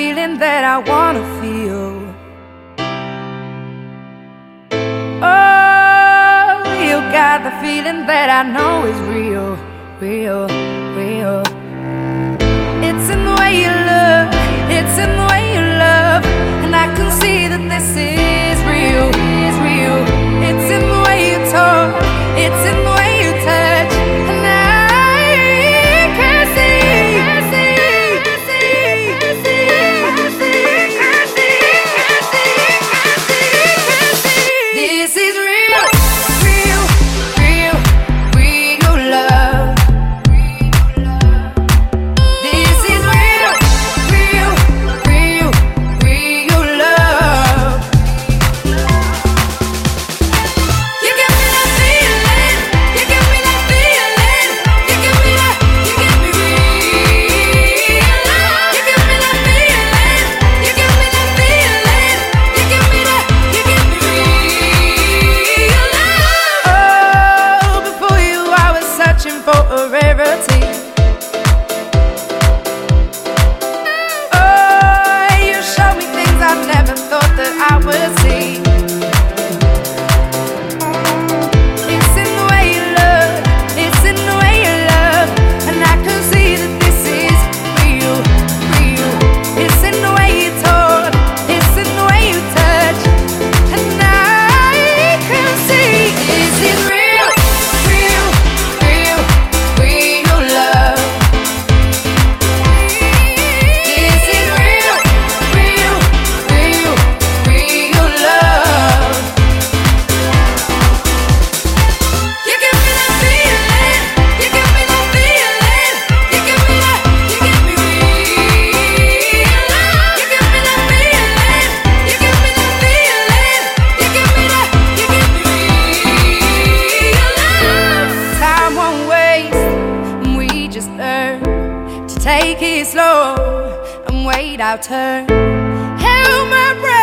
feeling that I wanna feel. Oh, you got the feeling that I know is real, real, real. slow and wait our turn. Hail my breath.